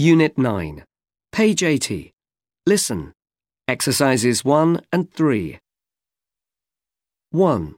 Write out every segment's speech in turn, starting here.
Unit 9, page 80. Listen. Exercises 1 and 3. 1.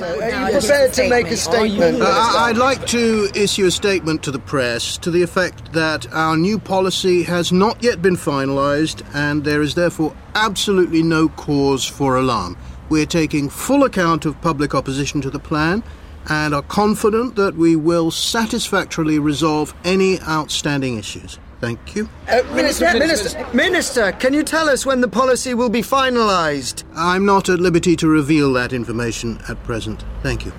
Are you prepared to make a statement? Uh, I- I'd like to issue a statement to the press to the effect that our new policy has not yet been finalised and there is therefore absolutely no cause for alarm. We're taking full account of public opposition to the plan and are confident that we will satisfactorily resolve any outstanding issues. Thank you. Uh, Minister, Minister, Minister, can you tell us when the policy will be finalised? I'm not at liberty to reveal that information at present. Thank you.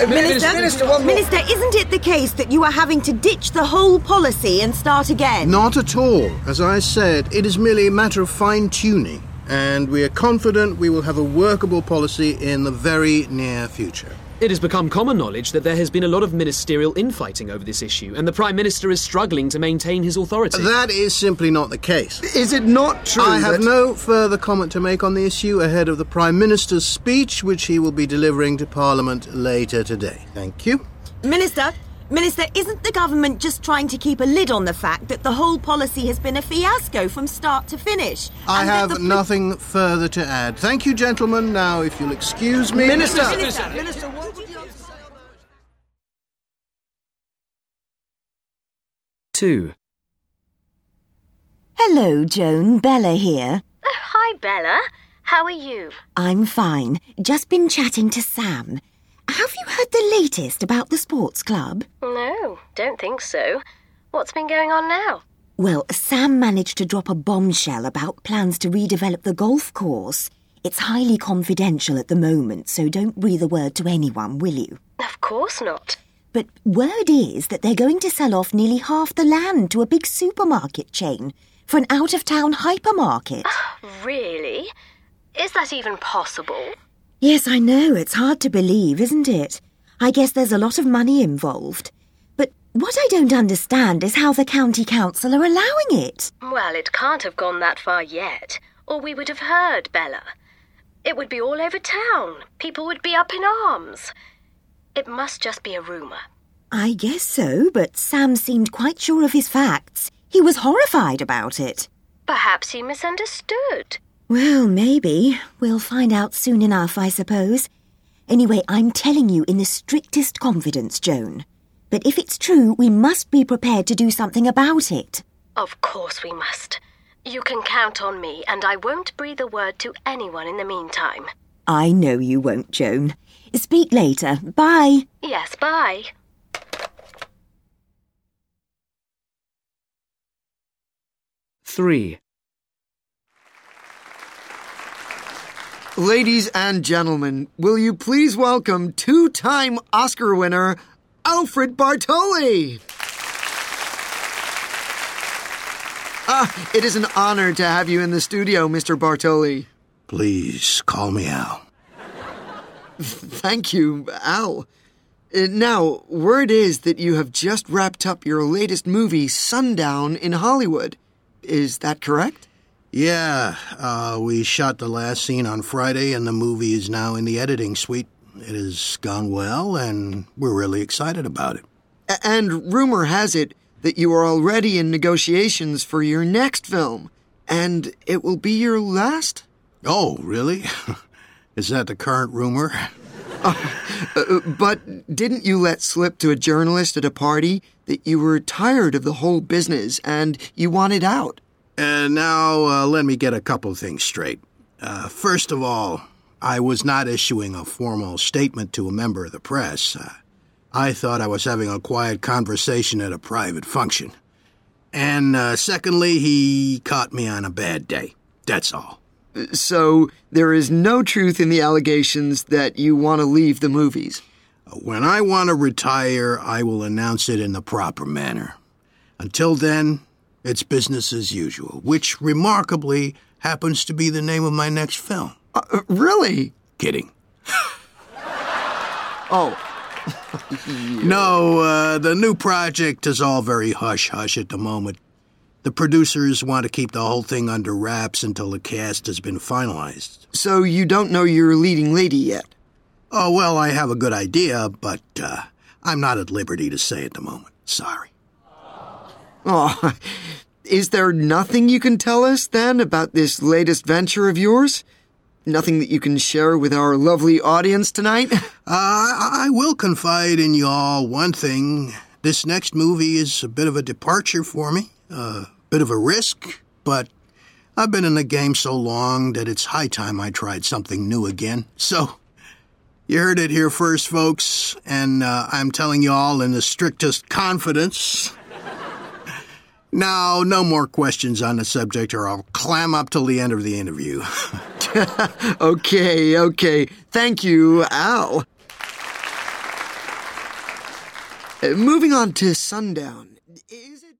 Uh, Minister, Minister, one more. Minister, isn't it the case that you are having to ditch the whole policy and start again? Not at all. As I said, it is merely a matter of fine tuning, and we are confident we will have a workable policy in the very near future. It has become common knowledge that there has been a lot of ministerial infighting over this issue, and the Prime Minister is struggling to maintain his authority. That is simply not the case. Is it not true I have that... no further comment to make on the issue ahead of the Prime Minister's speech, which he will be delivering to Parliament later today. Thank you. Minister, Minister, isn't the government just trying to keep a lid on the fact that the whole policy has been a fiasco from start to finish? I have the- nothing further to add. Thank you, gentlemen. Now, if you'll excuse me. Minister! Minister, Minister, what would you have to say? 2. Hello, Joan. Bella here. Oh, hi, Bella. How are you? I'm fine. Just been chatting to Sam. Have you heard the latest about the sports club? No, don't think so. What's been going on now? Well, Sam managed to drop a bombshell about plans to redevelop the golf course. It's highly confidential at the moment, so don't breathe a word to anyone, will you? Of course not. But word is that they're going to sell off nearly half the land to a big supermarket chain for an out of town hypermarket. Really? Is that even possible? Yes, I know, it's hard to believe, isn't it? I guess there's a lot of money involved. But what I don't understand is how the county council are allowing it. Well, it can't have gone that far yet, or we would have heard, Bella. It would be all over town. People would be up in arms. It must just be a rumour. I guess so, but Sam seemed quite sure of his facts. He was horrified about it. Perhaps he misunderstood. Well, maybe. We'll find out soon enough, I suppose. Anyway, I'm telling you in the strictest confidence, Joan. But if it's true, we must be prepared to do something about it. Of course we must. You can count on me, and I won't breathe a word to anyone in the meantime. I know you won't, Joan. Speak later. Bye. Yes, bye. Three. Ladies and gentlemen, will you please welcome two time Oscar winner Alfred Bartoli? Ah, it is an honor to have you in the studio, Mr. Bartoli. Please call me Al. Thank you, Al. Uh, Now, word is that you have just wrapped up your latest movie, Sundown, in Hollywood. Is that correct? Yeah, uh, we shot the last scene on Friday, and the movie is now in the editing suite. It has gone well, and we're really excited about it. A- And rumor has it that you are already in negotiations for your next film, and it will be your last? Oh, really? is that the current rumor? Uh, but didn't you let slip to a journalist at a party that you were tired of the whole business and you wanted out? And now, uh, let me get a couple of things straight. Uh, first of all, I was not issuing a formal statement to a member of the press. Uh, I thought I was having a quiet conversation at a private function. And uh, secondly, he caught me on a bad day. That's all. So there is no truth in the allegations that you want to leave the movies. When I want to retire, I will announce it in the proper manner. Until then, it's business as usual, which remarkably happens to be the name of my next film. Uh, uh, really? Kidding. Oh, No, uh, the new project is all very hush hush at the moment. The producers want to keep the whole thing under wraps until the cast has been finalized. so you don't know your leading lady yet? Oh, well, I have a good idea, but uh, I'm not at liberty to say at the moment. Sorry. Oh, is there nothing you can tell us then about this latest venture of yours? Nothing that you can share with our lovely audience tonight? Uh, I will confide in y'all one thing. This next movie is a bit of a departure for me, a bit of a risk, but I've been in the game so long that it's high time I tried something new again. So, you heard it here first, folks, and uh, I'm telling y'all in the strictest confidence. Now, no more questions on the subject, or I'll clam up till the end of the interview. okay, okay. Thank you, Al. Uh, moving on to Sundown. Is it